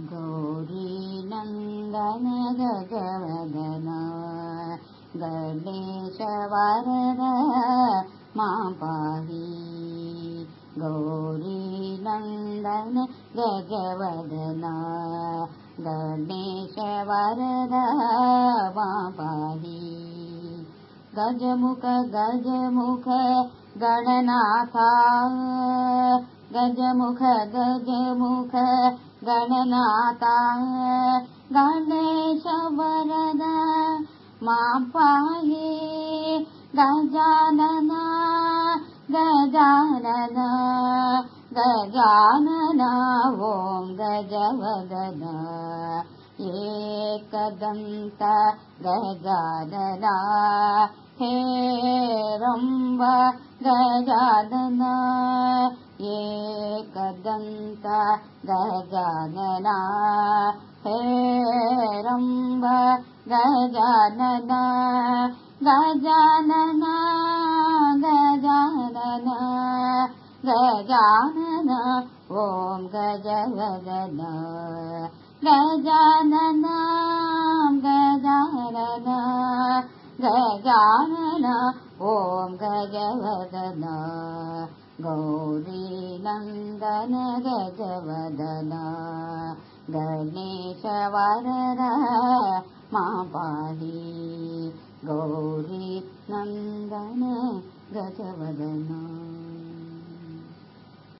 गौरी नन्दन गजवदन गणेश वरद मा पाहि गौरी नन्दन गजवदन गणेश वरद मा पाहि गजमुख गजमुख गणनाथा गजमुख गजमुख गणनाथा गणेश वरद मा पाहि गजानन गजानन गजानन ॐ गजवदन एकदन्त गजानन हे रम्ब गजानन एकदन्त गजानन हे रम्ब गजानन गजानन गजानन। गजानन ॐ गजवदन गजानन गजानन। गजानन ॐ गजवदन नन्दन गजवदन गणेश मा पाहि गौरी नन्दन गजवदन